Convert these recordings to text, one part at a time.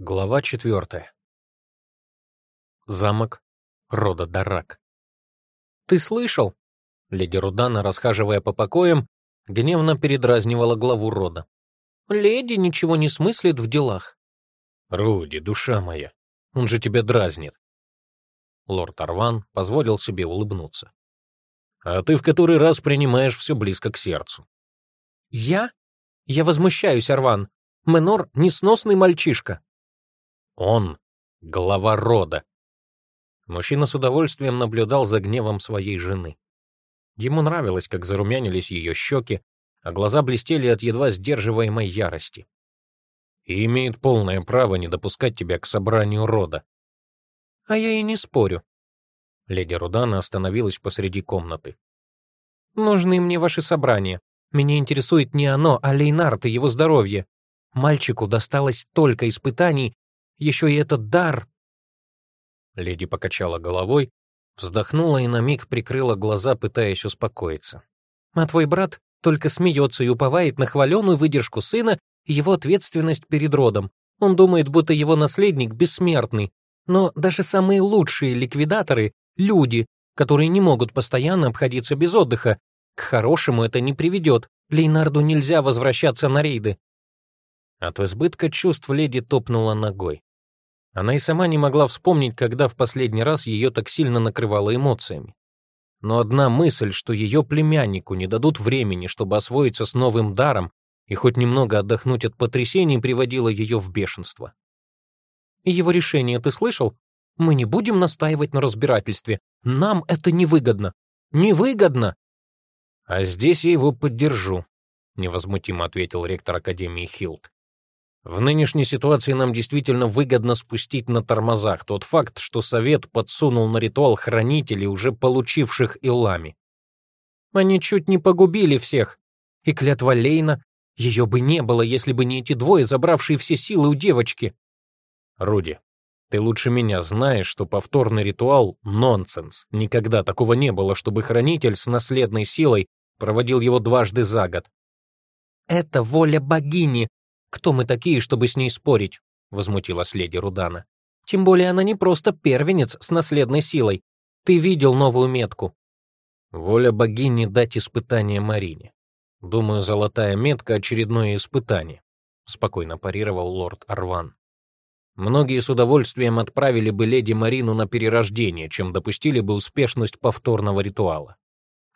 Глава четвертая. Замок рода Дарак. «Ты слышал?» Леди Рудана, расхаживая по покоям, гневно передразнивала главу рода. «Леди ничего не смыслит в делах». «Руди, душа моя, он же тебя дразнит». Лорд Арван позволил себе улыбнуться. «А ты в который раз принимаешь все близко к сердцу». «Я? Я возмущаюсь, Арван. Менор — несносный мальчишка». Он — глава рода. Мужчина с удовольствием наблюдал за гневом своей жены. Ему нравилось, как зарумянились ее щеки, а глаза блестели от едва сдерживаемой ярости. И имеет полное право не допускать тебя к собранию рода. А я и не спорю. Леди Рудана остановилась посреди комнаты. Нужны мне ваши собрания. Меня интересует не оно, а Лейнард и его здоровье. Мальчику досталось столько испытаний, еще и этот дар!» Леди покачала головой, вздохнула и на миг прикрыла глаза, пытаясь успокоиться. «А твой брат только смеется и уповает на хваленую выдержку сына и его ответственность перед родом. Он думает, будто его наследник бессмертный. Но даже самые лучшие ликвидаторы — люди, которые не могут постоянно обходиться без отдыха. К хорошему это не приведет. Лейнарду нельзя возвращаться на рейды». От избытка чувств леди топнула ногой. Она и сама не могла вспомнить, когда в последний раз ее так сильно накрывало эмоциями. Но одна мысль, что ее племяннику не дадут времени, чтобы освоиться с новым даром и хоть немного отдохнуть от потрясений, приводила ее в бешенство. «И его решение ты слышал? Мы не будем настаивать на разбирательстве. Нам это невыгодно. Невыгодно!» «А здесь я его поддержу», — невозмутимо ответил ректор Академии Хилд. В нынешней ситуации нам действительно выгодно спустить на тормозах тот факт, что Совет подсунул на ритуал хранителей, уже получивших Илами. Они чуть не погубили всех. И клятва Лейна, ее бы не было, если бы не эти двое, забравшие все силы у девочки. Руди, ты лучше меня знаешь, что повторный ритуал — нонсенс. Никогда такого не было, чтобы хранитель с наследной силой проводил его дважды за год. «Это воля богини», «Кто мы такие, чтобы с ней спорить?» — возмутилась леди Рудана. «Тем более она не просто первенец с наследной силой. Ты видел новую метку». «Воля богини дать испытание Марине. Думаю, золотая метка — очередное испытание», — спокойно парировал лорд Арван. Многие с удовольствием отправили бы леди Марину на перерождение, чем допустили бы успешность повторного ритуала.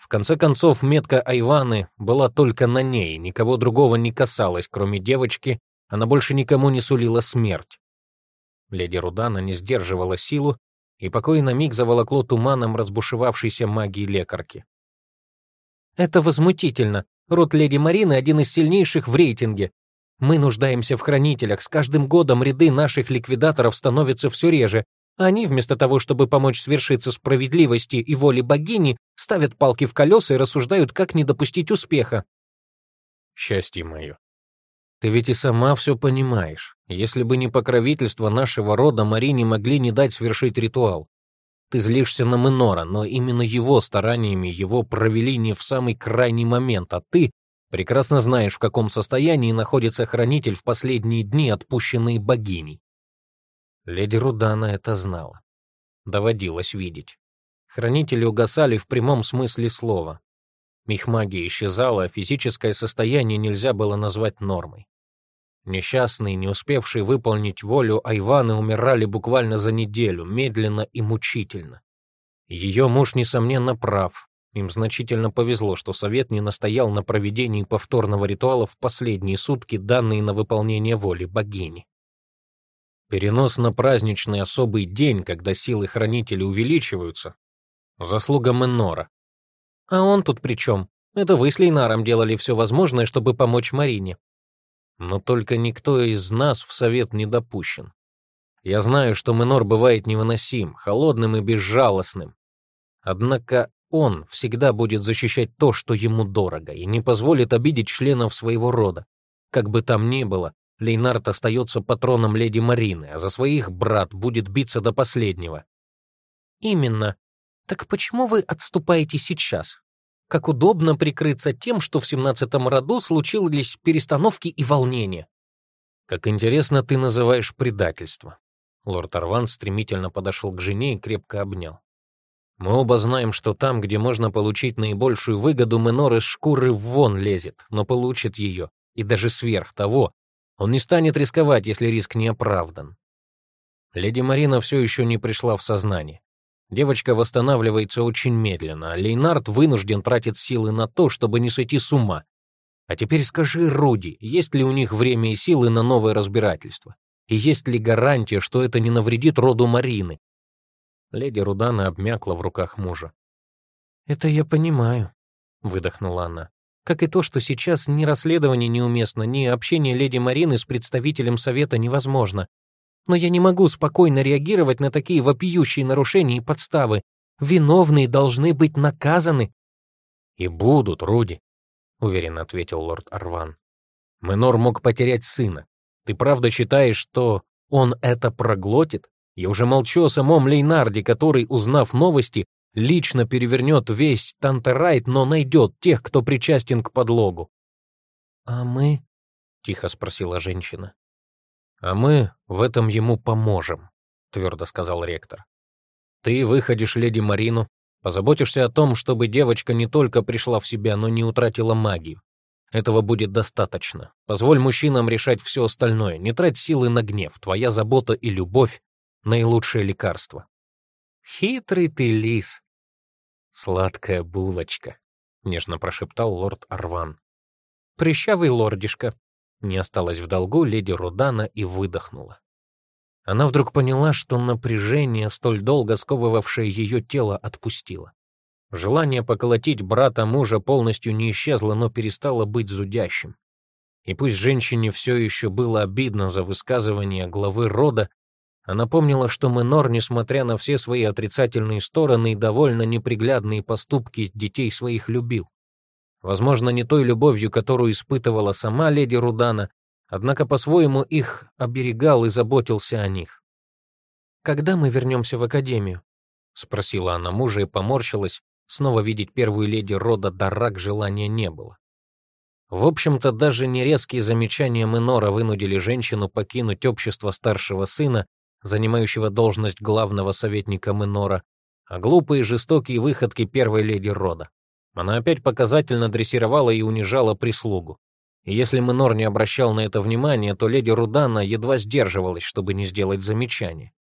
В конце концов, метка Айваны была только на ней, никого другого не касалась, кроме девочки, она больше никому не сулила смерть. Леди Рудана не сдерживала силу, и покой на миг заволокло туманом разбушевавшейся магии лекарки. «Это возмутительно. Род леди Марины один из сильнейших в рейтинге. Мы нуждаемся в хранителях, с каждым годом ряды наших ликвидаторов становятся все реже, они, вместо того, чтобы помочь свершиться справедливости и воле богини, ставят палки в колеса и рассуждают, как не допустить успеха. Счастье мое. Ты ведь и сама все понимаешь. Если бы не покровительство нашего рода, Марине могли не дать свершить ритуал. Ты злишься на Минора, но именно его стараниями его провели не в самый крайний момент, а ты прекрасно знаешь, в каком состоянии находится хранитель в последние дни, отпущенные богиней. Леди Рудана это знала. Доводилось видеть. Хранители угасали в прямом смысле слова. Их магия исчезала, а физическое состояние нельзя было назвать нормой. Несчастные, не успевшие выполнить волю Айваны, умирали буквально за неделю, медленно и мучительно. Ее муж, несомненно, прав. Им значительно повезло, что Совет не настоял на проведении повторного ритуала в последние сутки, данные на выполнение воли богини. Перенос на праздничный особый день, когда силы хранителей увеличиваются. Заслуга Менора. А он тут при чем? Это вы с Лейнаром делали все возможное, чтобы помочь Марине. Но только никто из нас в совет не допущен. Я знаю, что Менор бывает невыносим, холодным и безжалостным. Однако он всегда будет защищать то, что ему дорого, и не позволит обидеть членов своего рода. Как бы там ни было, Лейнард остается патроном леди Марины, а за своих брат будет биться до последнего. Именно. Так почему вы отступаете сейчас? Как удобно прикрыться тем, что в семнадцатом роду случились перестановки и волнения. Как интересно ты называешь предательство. Лорд Арван стремительно подошел к жене и крепко обнял. Мы оба знаем, что там, где можно получить наибольшую выгоду, Менор из шкуры вон лезет, но получит ее, и даже сверх того. Он не станет рисковать, если риск не оправдан. Леди Марина все еще не пришла в сознание. Девочка восстанавливается очень медленно, а Лейнард вынужден тратить силы на то, чтобы не сойти с ума. А теперь скажи, Руди, есть ли у них время и силы на новое разбирательство? И есть ли гарантия, что это не навредит роду Марины? Леди Рудана обмякла в руках мужа. «Это я понимаю», — выдохнула она. «Как и то, что сейчас ни расследование неуместно, ни общение леди Марины с представителем совета невозможно. Но я не могу спокойно реагировать на такие вопиющие нарушения и подставы. Виновные должны быть наказаны». «И будут, Руди», — уверенно ответил лорд Арван. «Менор мог потерять сына. Ты правда считаешь, что он это проглотит? Я уже молчу о самом Лейнарде, который, узнав новости, лично перевернет весь Тантерайт, но найдет тех, кто причастен к подлогу. «А мы?» — тихо спросила женщина. «А мы в этом ему поможем», — твердо сказал ректор. «Ты выходишь леди Марину, позаботишься о том, чтобы девочка не только пришла в себя, но не утратила магию. Этого будет достаточно. Позволь мужчинам решать все остальное. Не трать силы на гнев. Твоя забота и любовь наилучшее лекарство. Хитрый ты лис. Сладкая булочка, нежно прошептал лорд Арван. Прищавый лордишка. Не осталось в долгу леди Рудана и выдохнула. Она вдруг поняла, что напряжение, столь долго сковывавшее ее тело, отпустило. Желание поколотить брата мужа полностью не исчезло, но перестало быть зудящим. И пусть женщине все еще было обидно за высказывание главы рода, она помнила, что Менор, несмотря на все свои отрицательные стороны и довольно неприглядные поступки, детей своих любил. Возможно, не той любовью, которую испытывала сама леди Рудана, однако по-своему их оберегал и заботился о них. «Когда мы вернемся в академию?» — спросила она мужа и поморщилась. Снова видеть первую леди рода Дарак желания не было. В общем-то, даже нерезкие замечания Менора вынудили женщину покинуть общество старшего сына занимающего должность главного советника Минора, а глупые и жестокие выходки первой леди рода. Она опять показательно дрессировала и унижала прислугу. И если Минор не обращал на это внимания, то леди Рудана едва сдерживалась, чтобы не сделать замечание.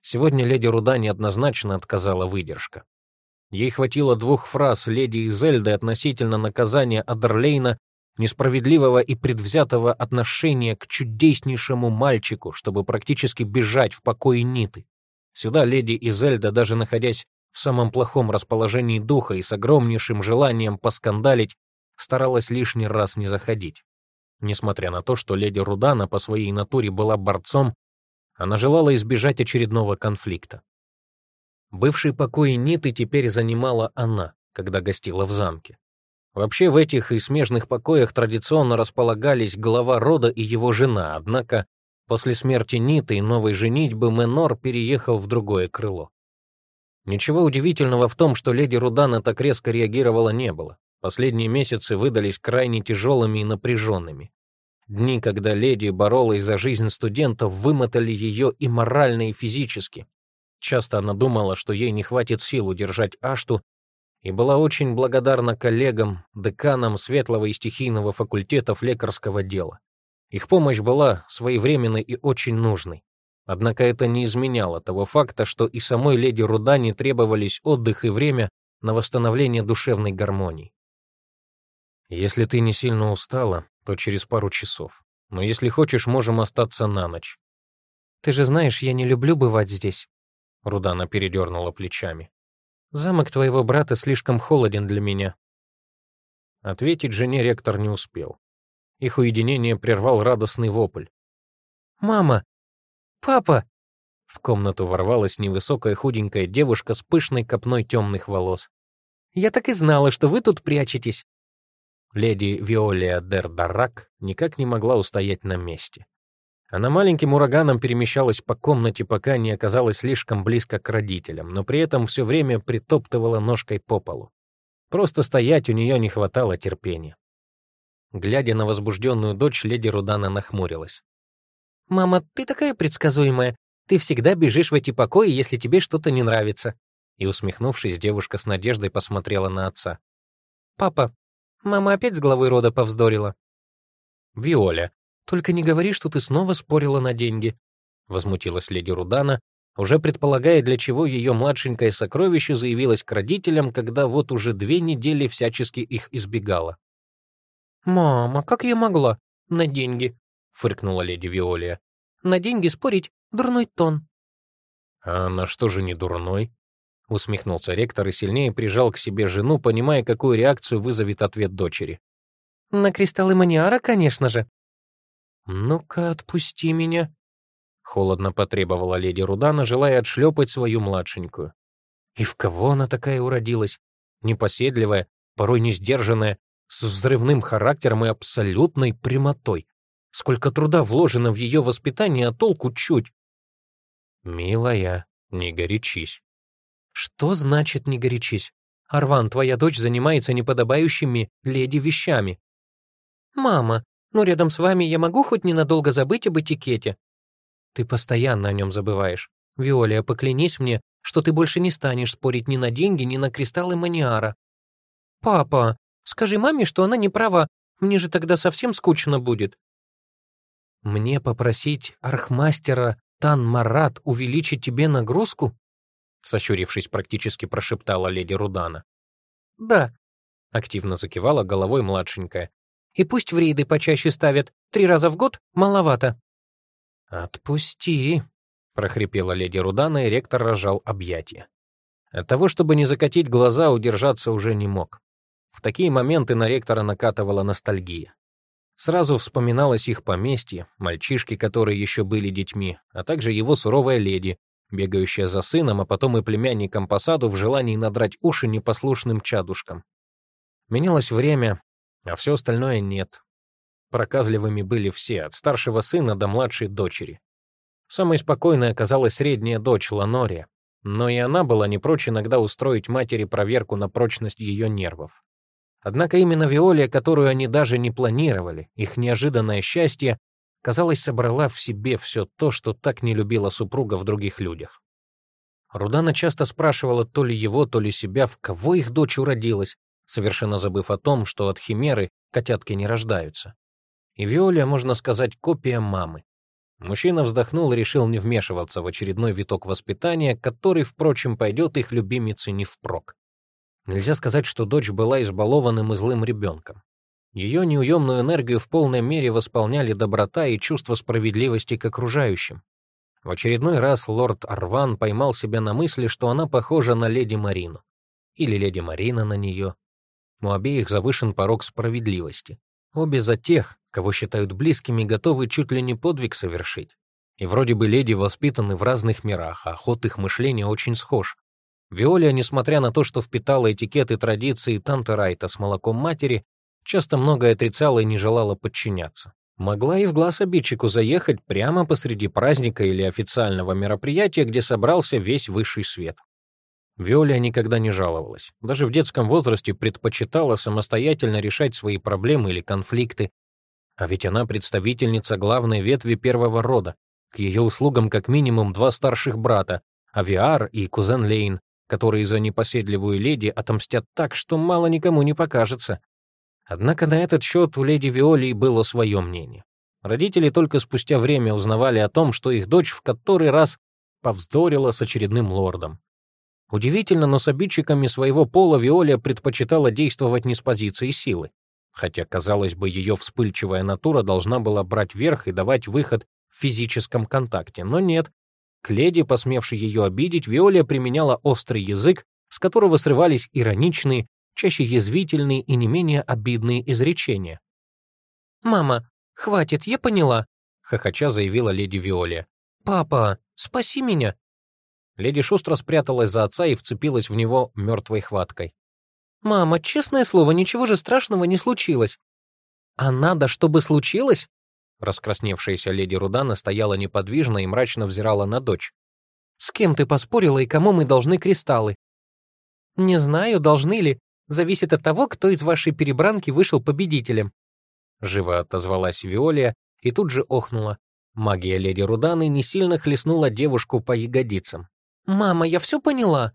Сегодня леди Рудане однозначно отказала выдержка. Ей хватило двух фраз леди Изельды относительно наказания Адерлейна несправедливого и предвзятого отношения к чудеснейшему мальчику, чтобы практически бежать в покое Ниты. Сюда леди Изельда, даже находясь в самом плохом расположении духа и с огромнейшим желанием поскандалить, старалась лишний раз не заходить. Несмотря на то, что леди Рудана по своей натуре была борцом, она желала избежать очередного конфликта. Бывший покой Ниты теперь занимала она, когда гостила в замке. Вообще в этих и смежных покоях традиционно располагались глава рода и его жена, однако после смерти Ниты и новой женитьбы Менор переехал в другое крыло. Ничего удивительного в том, что леди Рудана так резко реагировала, не было. Последние месяцы выдались крайне тяжелыми и напряженными. Дни, когда леди боролась за жизнь студентов, вымотали ее и морально, и физически. Часто она думала, что ей не хватит сил удержать Ашту и была очень благодарна коллегам, деканам светлого и стихийного факультетов лекарского дела. Их помощь была своевременной и очень нужной. Однако это не изменяло того факта, что и самой леди Рудани требовались отдых и время на восстановление душевной гармонии. Если ты не сильно устала, то через пару часов. Но если хочешь, можем остаться на ночь. Ты же знаешь, я не люблю бывать здесь. Рудана передернула плечами. Замок твоего брата слишком холоден для меня. Ответить жене ректор не успел. Их уединение прервал радостный вопль. «Мама! Папа!» В комнату ворвалась невысокая худенькая девушка с пышной копной темных волос. «Я так и знала, что вы тут прячетесь!» Леди Виолия дер Даррак никак не могла устоять на месте. Она маленьким ураганом перемещалась по комнате, пока не оказалась слишком близко к родителям, но при этом все время притоптывала ножкой по полу. Просто стоять у нее не хватало терпения. Глядя на возбужденную дочь, леди Рудана нахмурилась. «Мама, ты такая предсказуемая. Ты всегда бежишь в эти покои, если тебе что-то не нравится». И, усмехнувшись, девушка с надеждой посмотрела на отца. «Папа, мама опять с главой рода повздорила». «Виоля, только не говори, что ты снова спорила на деньги», — возмутилась леди Рудана, уже предполагая, для чего ее младшенькое сокровище заявилось к родителям, когда вот уже две недели всячески их избегала. «Мама, как я могла? На деньги?» — фыркнула леди Виолия. «На деньги спорить — дурной тон». «А на что же не дурной?» — усмехнулся ректор и сильнее прижал к себе жену, понимая, какую реакцию вызовет ответ дочери. «На кристаллы маниара, конечно же». «Ну-ка, отпусти меня», — холодно потребовала леди Рудана, желая отшлепать свою младшенькую. И в кого она такая уродилась? Непоседливая, порой не сдержанная, с взрывным характером и абсолютной прямотой. Сколько труда вложено в ее воспитание, а толку чуть. «Милая, не горячись», что значит «не горячись»? Арван, твоя дочь занимается неподобающими леди вещами. Мама, ну рядом с вами я могу хоть ненадолго забыть об этикете? Ты постоянно о нем забываешь. Виолия, поклянись мне, что ты больше не станешь спорить ни на деньги, ни на кристаллы маниара. Папа, скажи маме, что она не права. Мне же тогда совсем скучно будет. Мне попросить архмастера Тан Марат увеличить тебе нагрузку? сощурившись, практически прошептала леди Рудана. «Да», — активно закивала головой младшенькая. «И пусть в рейды почаще ставят. Три раза в год маловато». «Отпусти», — прохрипела леди Рудана, и ректор разжал объятия. От того, чтобы не закатить глаза, удержаться уже не мог. В такие моменты на ректора накатывала ностальгия. Сразу вспоминалось их поместье, мальчишки, которые еще были детьми, а также его суровая леди, бегающая за сыном, а потом и племянником по саду в желании надрать уши непослушным чадушкам. Менялось время, а все остальное нет. Проказливыми были все, от старшего сына до младшей дочери. Самой спокойной оказалась средняя дочь Ланория, но и она была не прочь иногда устроить матери проверку на прочность ее нервов. Однако именно Виолия, которую они даже не планировали, их неожиданное счастье, казалось, собрала в себе все то, что так не любила супруга в других людях. Рудана часто спрашивала то ли его, то ли себя, в кого их дочь уродилась, совершенно забыв о том, что от химеры котятки не рождаются. И Виоля, можно сказать, копия мамы. Мужчина вздохнул и решил не вмешиваться в очередной виток воспитания, который, впрочем, пойдет их любимице не впрок. Нельзя сказать, что дочь была избалованным и злым ребенком. Ее неуемную энергию в полной мере восполняли доброта и чувство справедливости к окружающим. В очередной раз лорд Арван поймал себя на мысли, что она похожа на леди Марину. Или леди Марина на нее. У обеих завышен порог справедливости. Обе за тех, кого считают близкими, готовы чуть ли не подвиг совершить. И вроде бы леди воспитаны в разных мирах, а ход их мышления очень схож. Виолия, несмотря на то, что впитала этикеты традиции Танта Райта с молоком матери, часто многое отрицала и не желала подчиняться. Могла и в глаз обидчику заехать прямо посреди праздника или официального мероприятия, где собрался весь высший свет. Виоля никогда не жаловалась. Даже в детском возрасте предпочитала самостоятельно решать свои проблемы или конфликты. А ведь она представительница главной ветви первого рода. К ее услугам как минимум два старших брата, Авиар и кузен Лейн, которые за непоседливую леди отомстят так, что мало никому не покажется. Однако на этот счет у леди Виолии было свое мнение. Родители только спустя время узнавали о том, что их дочь в который раз повздорила с очередным лордом. Удивительно, но с обидчиками своего пола Виолия предпочитала действовать не с позиции силы, хотя, казалось бы, ее вспыльчивая натура должна была брать верх и давать выход в физическом контакте, но нет. К леди, посмевшей ее обидеть, Виолия применяла острый язык, с которого срывались ироничные, чаще язвительные и не менее обидные изречения. «Мама, хватит, я поняла», — хохоча заявила леди Виолия. «Папа, спаси меня!» Леди шустро спряталась за отца и вцепилась в него мертвой хваткой. «Мама, честное слово, ничего же страшного не случилось». «А надо, чтобы случилось?» Раскрасневшаяся леди Рудана стояла неподвижно и мрачно взирала на дочь. «С кем ты поспорила и кому мы должны кристаллы?» «Не знаю, должны ли зависит от того, кто из вашей перебранки вышел победителем». Живо отозвалась Виолия и тут же охнула. Магия леди Руданы не сильно хлестнула девушку по ягодицам. «Мама, я все поняла!»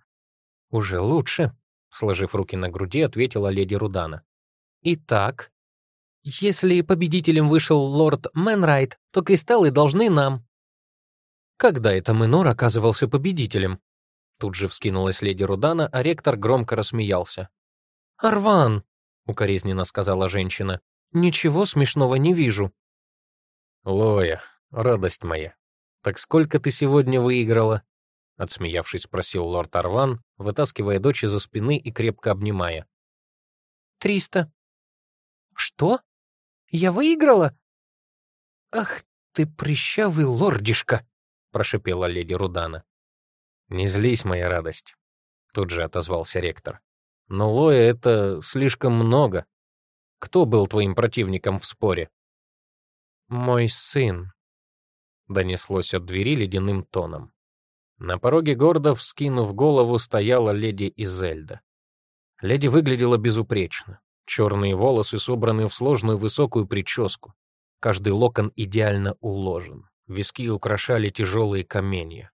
«Уже лучше», — сложив руки на груди, ответила леди Рудана. «Итак, если победителем вышел лорд Мэнрайт, то кристаллы должны нам». «Когда это Мэнор оказывался победителем?» Тут же вскинулась леди Рудана, а ректор громко рассмеялся. «Арван!» — укоризненно сказала женщина. «Ничего смешного не вижу». «Лоя, радость моя, так сколько ты сегодня выиграла?» Отсмеявшись, спросил лорд Арван, вытаскивая дочь из-за спины и крепко обнимая. «Триста». «Что? Я выиграла?» «Ах ты, прыщавый лордишка!» — прошипела леди Рудана. «Не злись, моя радость», — тут же отозвался ректор. «Но Лоя — это слишком много. Кто был твоим противником в споре?» «Мой сын», — донеслось от двери ледяным тоном. На пороге гордо, вскинув голову, стояла леди Изельда. Леди выглядела безупречно. Черные волосы собраны в сложную высокую прическу. Каждый локон идеально уложен. Виски украшали тяжелые каменья.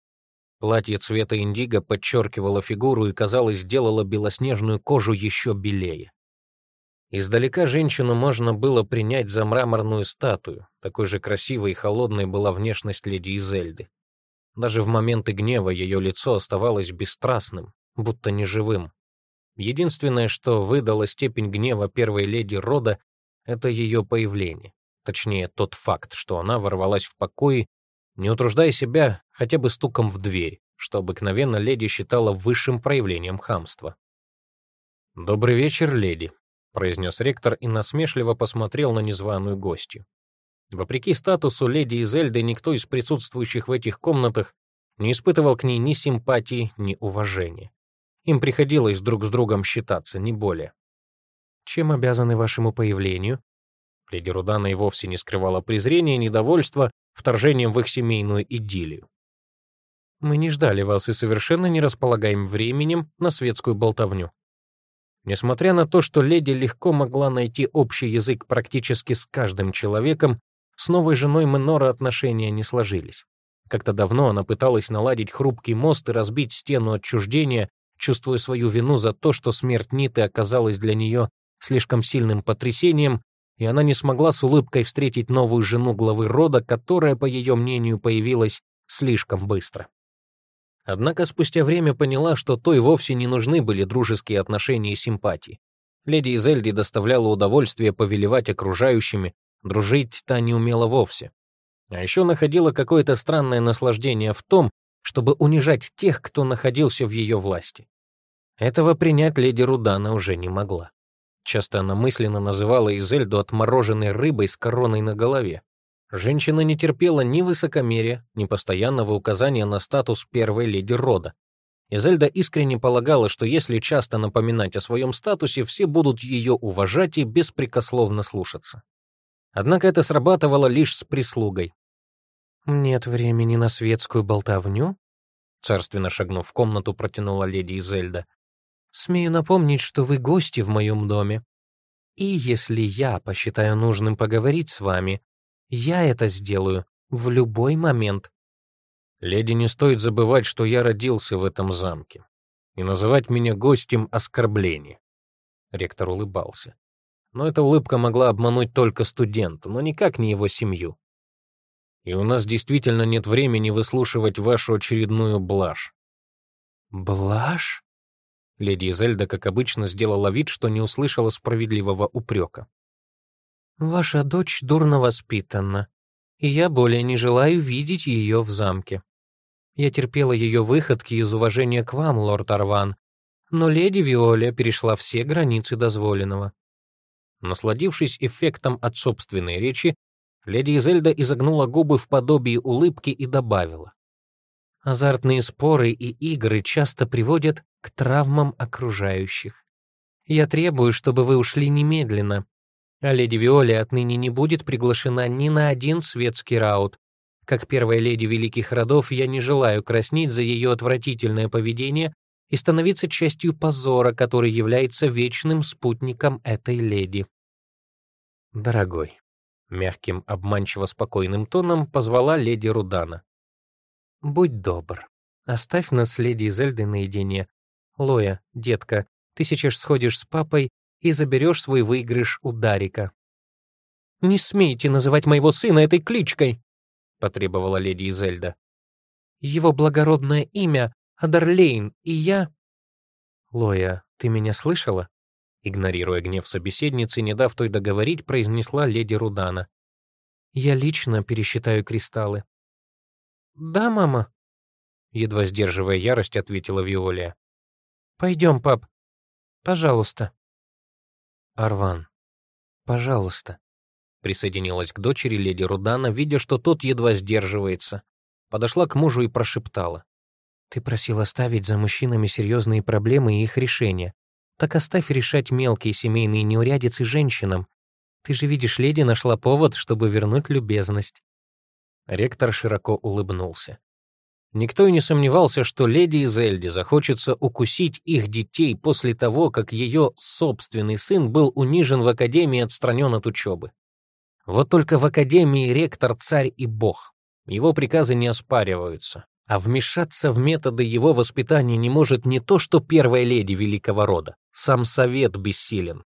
Платье цвета индиго подчеркивало фигуру и, казалось, делало белоснежную кожу еще белее. Издалека женщину можно было принять за мраморную статую, такой же красивой и холодной была внешность леди Изельды. Даже в моменты гнева ее лицо оставалось бесстрастным, будто неживым. Единственное, что выдало степень гнева первой леди рода, это ее появление. Точнее, тот факт, что она ворвалась в покои не утруждая себя хотя бы стуком в дверь, что обыкновенно леди считала высшим проявлением хамства. «Добрый вечер, леди», — произнес ректор и насмешливо посмотрел на незваную гостью. Вопреки статусу леди Изельды, никто из присутствующих в этих комнатах не испытывал к ней ни симпатии, ни уважения. Им приходилось друг с другом считаться, не более. «Чем обязаны вашему появлению?» Леди Рудана и вовсе не скрывала презрения и недовольства вторжением в их семейную идиллию. Мы не ждали вас и совершенно не располагаем временем на светскую болтовню. Несмотря на то, что леди легко могла найти общий язык практически с каждым человеком, с новой женой Менора отношения не сложились. Как-то давно она пыталась наладить хрупкий мост и разбить стену отчуждения, чувствуя свою вину за то, что смерть Ниты оказалась для нее слишком сильным потрясением, и она не смогла с улыбкой встретить новую жену главы рода, которая, по ее мнению, появилась слишком быстро. Однако спустя время поняла, что той вовсе не нужны были дружеские отношения и симпатии. Леди Изельди доставляла удовольствие повелевать окружающими, дружить та не умела вовсе. А еще находила какое-то странное наслаждение в том, чтобы унижать тех, кто находился в ее власти. Этого принять леди Рудана уже не могла. Часто она мысленно называла Изельду отмороженной рыбой с короной на голове. Женщина не терпела ни высокомерия, ни постоянного указания на статус первой леди рода. Изельда искренне полагала, что если часто напоминать о своем статусе, все будут ее уважать и беспрекословно слушаться. Однако это срабатывало лишь с прислугой. «Нет времени на светскую болтовню?» Царственно шагнув в комнату, протянула леди Изельда. Смею напомнить, что вы гости в моем доме. И если я посчитаю нужным поговорить с вами, я это сделаю в любой момент. Леди, не стоит забывать, что я родился в этом замке. И называть меня гостем — оскорбление. Ректор улыбался. Но эта улыбка могла обмануть только студента, но никак не его семью. И у нас действительно нет времени выслушивать вашу очередную блажь. Блажь? Леди Зельда, как обычно, сделала вид, что не услышала справедливого упрека. «Ваша дочь дурно воспитана, и я более не желаю видеть ее в замке. Я терпела ее выходки из уважения к вам, лорд Арван, но леди Виоля перешла все границы дозволенного». Насладившись эффектом от собственной речи, леди Изельда изогнула губы в подобии улыбки и добавила. Азартные споры и игры часто приводят к травмам окружающих. Я требую, чтобы вы ушли немедленно, а леди Виоли отныне не будет приглашена ни на один светский раут. Как первая леди великих родов, я не желаю краснеть за ее отвратительное поведение и становиться частью позора, который является вечным спутником этой леди. Дорогой, Мягким, обманчиво спокойным тоном позвала леди Рудана. «Будь добр, оставь нас леди Изельдой наедине. Лоя, детка, ты сейчас сходишь с папой и заберешь свой выигрыш у Дарика». «Не смейте называть моего сына этой кличкой!» — потребовала леди Изельда. «Его благородное имя — Адарлейн, и я...» «Лоя, ты меня слышала?» Игнорируя гнев собеседницы, не дав той договорить, произнесла леди Рудана. «Я лично пересчитаю кристаллы». «Да, мама», — едва сдерживая ярость, ответила Виолия. «Пойдем, пап. Пожалуйста». «Арван, пожалуйста», — присоединилась к дочери леди Рудана, видя, что тот едва сдерживается. Подошла к мужу и прошептала. «Ты просил оставить за мужчинами серьезные проблемы и их решения. Так оставь решать мелкие семейные неурядицы женщинам. Ты же видишь, леди нашла повод, чтобы вернуть любезность». Ректор широко улыбнулся. Никто и не сомневался, что леди Изельде захочется укусить их детей после того, как ее собственный сын был унижен в академии и отстранен от учебы. Вот только в академии ректор царь и бог. Его приказы не оспариваются. А вмешаться в методы его воспитания не может не то, что первая леди великого рода. Сам совет бессилен.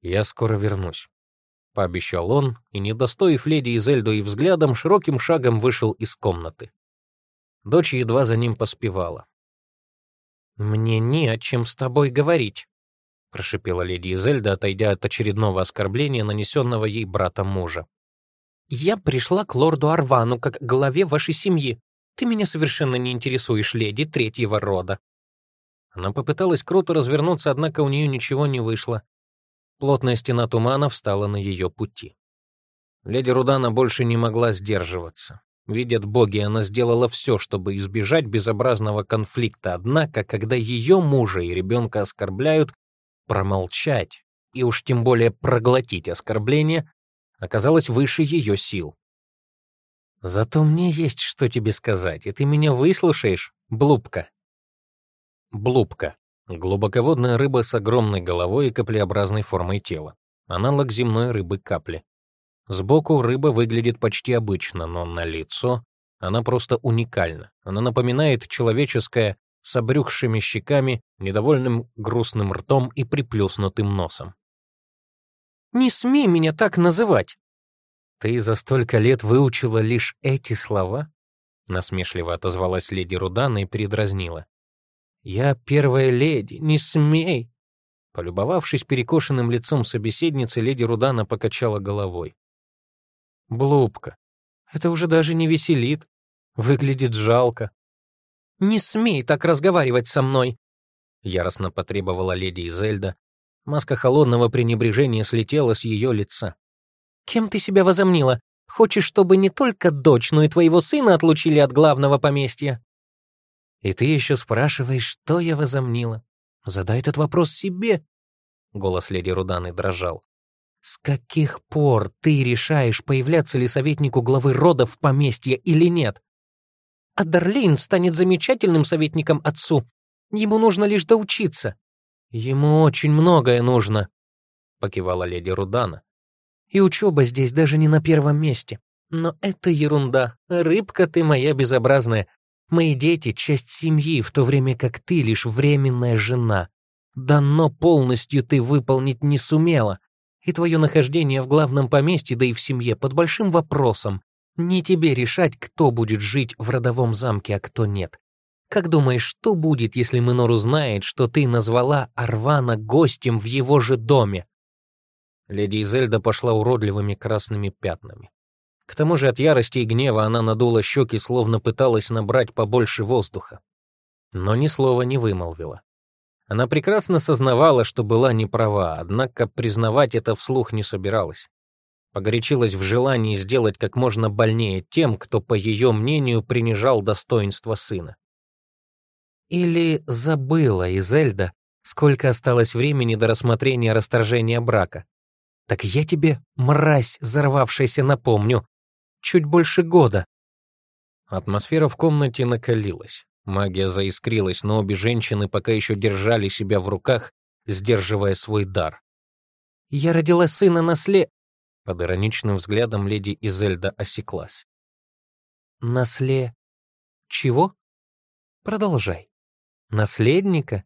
«Я скоро вернусь», — пообещал он, и, не достоив леди Изельду и взглядом, широким шагом вышел из комнаты. Дочь едва за ним поспевала. «Мне не о чем с тобой говорить», — прошипела леди Изельда, отойдя от очередного оскорбления, нанесенного ей братом мужа. «Я пришла к лорду Арвану как главе вашей семьи. Ты меня совершенно не интересуешь, леди третьего рода». Она попыталась круто развернуться, однако у нее ничего не вышло. Плотная стена тумана встала на ее пути. Леди Рудана больше не могла сдерживаться. Видят боги, она сделала все, чтобы избежать безобразного конфликта, однако, когда ее мужа и ребенка оскорбляют, промолчать и уж тем более проглотить оскорбление оказалось выше ее сил. Зато мне есть что тебе сказать, и ты меня выслушаешь, Блубка. Блубка. Глубоководная рыба с огромной головой и каплеобразной формой тела. Аналог земной рыбы капли. Сбоку рыба выглядит почти обычно, но на лицо она просто уникальна. Она напоминает человеческое с обрюхшими щеками, недовольным грустным ртом и приплюснутым носом. «Не смей меня так называть!» «Ты за столько лет выучила лишь эти слова?» Насмешливо отозвалась леди Рудана и передразнила. «Я первая леди, не смей!» Полюбовавшись перекошенным лицом собеседницы, леди Рудана покачала головой. «Блубка, это уже даже не веселит. Выглядит жалко». «Не смей так разговаривать со мной!» Яростно потребовала леди Изельда. Маска холодного пренебрежения слетела с ее лица. Кем ты себя возомнила? Хочешь, чтобы не только дочь, но и твоего сына отлучили от главного поместья?» «И ты еще спрашиваешь, что я возомнила? Задай этот вопрос себе!» Голос леди Руданы дрожал. «С каких пор ты решаешь, появляться ли советнику главы рода в поместье или нет? А Дарлейн станет замечательным советником отцу. Ему нужно лишь доучиться». «Ему очень многое нужно», — покивала леди Рудана. И учеба здесь даже не на первом месте. Но это ерунда. Рыбка ты моя безобразная. Мои дети — часть семьи, в то время как ты лишь временная жена. Дано полностью ты выполнить не сумела. И твое нахождение в главном поместье, да и в семье, под большим вопросом. Не тебе решать, кто будет жить в родовом замке, а кто нет. Как думаешь, что будет, если Минор узнает, что ты назвала Арвана гостем в его же доме? Леди Изельда пошла уродливыми красными пятнами. К тому же от ярости и гнева она надула щеки, словно пыталась набрать побольше воздуха. Но ни слова не вымолвила. Она прекрасно сознавала, что была неправа, однако признавать это вслух не собиралась. Погорячилась в желании сделать как можно больнее тем, кто, по ее мнению, принижал достоинство сына. Или забыла Изельда, сколько осталось времени до рассмотрения расторжения брака, так я тебе, мразь, взорвавшаяся, напомню. Чуть больше года. Атмосфера в комнате накалилась. Магия заискрилась, но обе женщины пока еще держали себя в руках, сдерживая свой дар. «Я родила сына насле...» Под ироничным взглядом леди Изельда осеклась. «Насле... чего? Продолжай. Наследника?»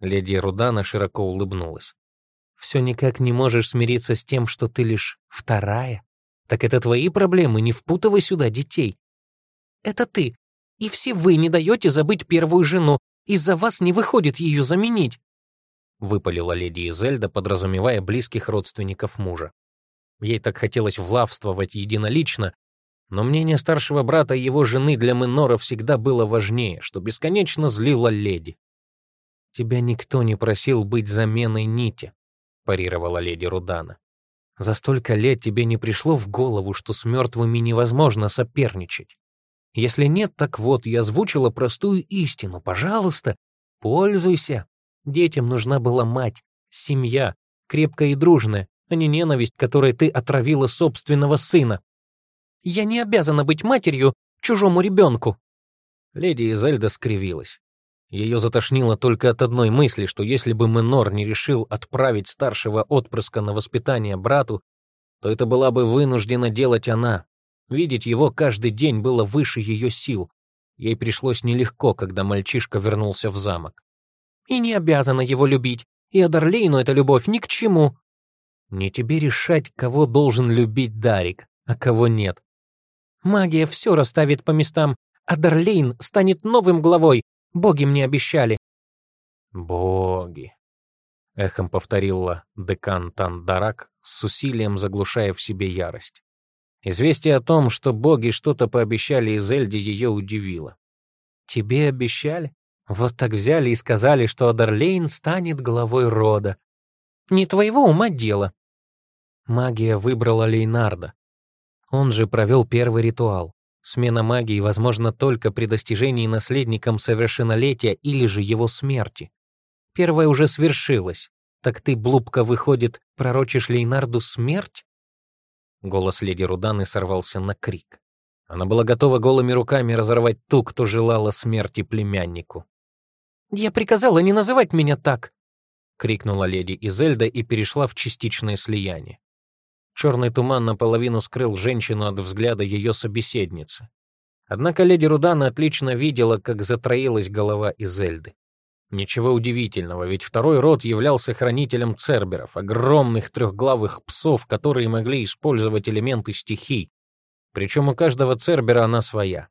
Леди Рудана широко улыбнулась. «Все никак не можешь смириться с тем, что ты лишь вторая? Так это твои проблемы, не впутывай сюда детей. Это ты, и все вы не даете забыть первую жену, из-за вас не выходит ее заменить. Выпалила леди Изельда, подразумевая близких родственников мужа. Ей так хотелось влавствовать единолично, но мнение старшего брата и его жены для Минора всегда было важнее, что бесконечно злило леди. «Тебя никто не просил быть заменой Нити», — парировала леди Рудана. «За столько лет тебе не пришло в голову, что с мертвыми невозможно соперничать. Если нет, так вот, я озвучила простую истину. Пожалуйста, пользуйся. Детям нужна была мать, семья, крепкая и дружная, а не ненависть, которой ты отравила собственного сына. Я не обязана быть матерью чужому ребенку. Леди Изельда скривилась. Ее затошнило только от одной мысли, что если бы Менор не решил отправить старшего отпрыска на воспитание брату, то это была бы вынуждена делать она. Видеть его каждый день было выше ее сил. Ей пришлось нелегко, когда мальчишка вернулся в замок. «И не обязана его любить, и Адарлейну эта любовь ни к чему». «Не тебе решать, кого должен любить Дарик, а кого нет». «Магия все расставит по местам, а Дарлейн станет новым главой, боги мне обещали». «Боги», — эхом повторила декан Тандарак, с усилием заглушая в себе ярость. Известие о том, что боги что-то пообещали Изельде, ее удивило. «Тебе обещали? Вот так взяли и сказали, что Адерлейн станет главой рода. Не твоего ума дело». Магия выбрала Лейнарда. Он же провел первый ритуал. Смена магии возможна только при достижении наследником совершеннолетия или же его смерти. Первое уже свершилось. Так ты, Блубка, выходит, пророчишь Лейнарду смерть? Голос леди Руданы сорвался на крик. Она была готова голыми руками разорвать ту, кто желала смерти племяннику. «Я приказала не называть меня так!» — крикнула леди Изельда и перешла в частичное слияние. Черный туман наполовину скрыл женщину от взгляда ее собеседницы. Однако леди Рудана отлично видела, как затроилась голова Изельды. Ничего удивительного, ведь второй род являлся хранителем церберов, огромных трехглавых псов, которые могли использовать элементы стихий. Причем у каждого цербера она своя.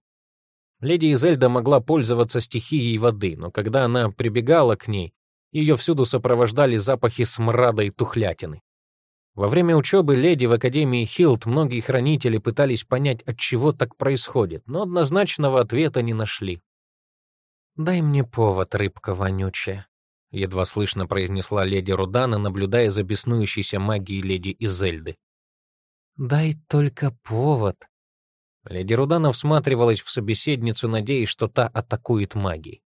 Леди Изельда могла пользоваться стихией воды, но когда она прибегала к ней, ее всюду сопровождали запахи смрада и тухлятины. Во время учебы леди в Академии Хилт многие хранители пытались понять, от чего так происходит, но однозначного ответа не нашли. «Дай мне повод, рыбка вонючая», — едва слышно произнесла леди Рудана, наблюдая за беснующейся магией леди Изельды. «Дай только повод». Леди Рудана всматривалась в собеседницу, надеясь, что та атакует магией.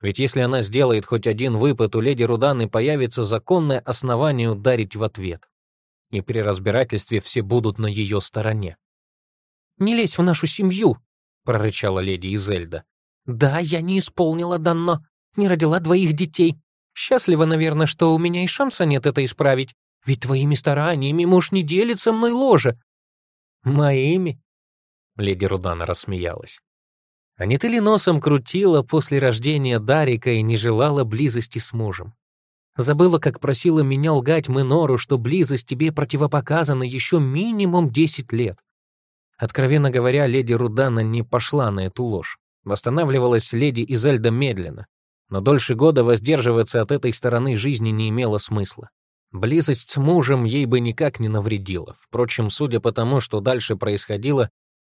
Ведь если она сделает хоть один выпад, у леди Руданы появится законное основание ударить в ответ. И при разбирательстве все будут на ее стороне. «Не лезь в нашу семью!» — прорычала леди Изельда. Да, я не исполнила данно, не родила двоих детей. Счастлива, наверное, что у меня и шанса нет это исправить. Ведь твоими стараниями муж не делит со мной ложе. Моими? Леди Рудана рассмеялась. А не ты ли носом крутила после рождения Дарика и не желала близости с мужем? Забыла, как просила меня лгать Минору, что близость тебе противопоказана еще минимум десять лет. Откровенно говоря, леди Рудана не пошла на эту ложь. Восстанавливалась леди Изельда медленно, но дольше года воздерживаться от этой стороны жизни не имело смысла. Близость с мужем ей бы никак не навредила. Впрочем, судя по тому, что дальше происходило,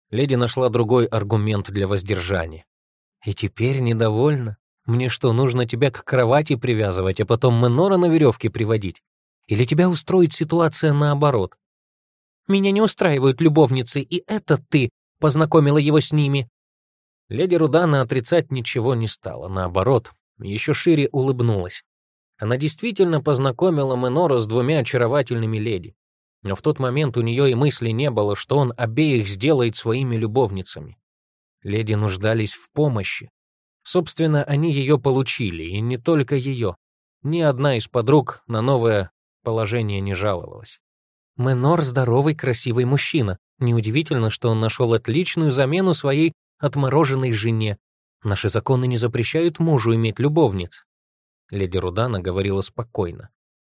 леди нашла другой аргумент для воздержания. «И теперь недовольна? Мне что, нужно тебя к кровати привязывать, а потом Менора на веревке приводить? Или тебя устроит ситуация наоборот? Меня не устраивают любовницы, и это ты познакомила его с ними. Леди Рудана отрицать ничего не стала, наоборот, еще шире улыбнулась. Она действительно познакомила Менора с двумя очаровательными леди. Но в тот момент у нее и мысли не было, что он обеих сделает своими любовницами. Леди нуждались в помощи. Собственно, они ее получили, и не только ее. Ни одна из подруг на новое положение не жаловалась. Менор — здоровый, красивый мужчина. Неудивительно, что он нашел отличную замену своей отмороженной жене. Наши законы не запрещают мужу иметь любовниц. Леди Рудана говорила спокойно.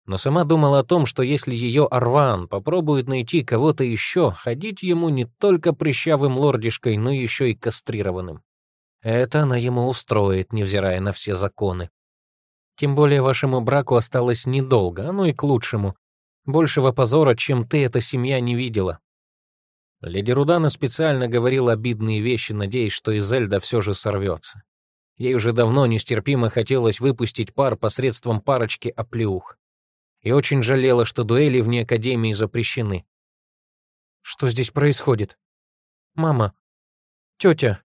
Но сама думала о том, что если ее Арван попробует найти кого-то еще, ходить ему не только прыщавым лордишкой, но еще и кастрированным. Это она ему устроит, невзирая на все законы. Тем более вашему браку осталось недолго, оно и к лучшему. Большего позора, чем ты, эта семья не видела. Леди Рудана специально говорила обидные вещи, надеясь, что Изельда все же сорвется. Ей уже давно нестерпимо хотелось выпустить пар посредством парочки оплеух. И очень жалела, что дуэли вне Академии запрещены. «Что здесь происходит?» «Мама, тетя,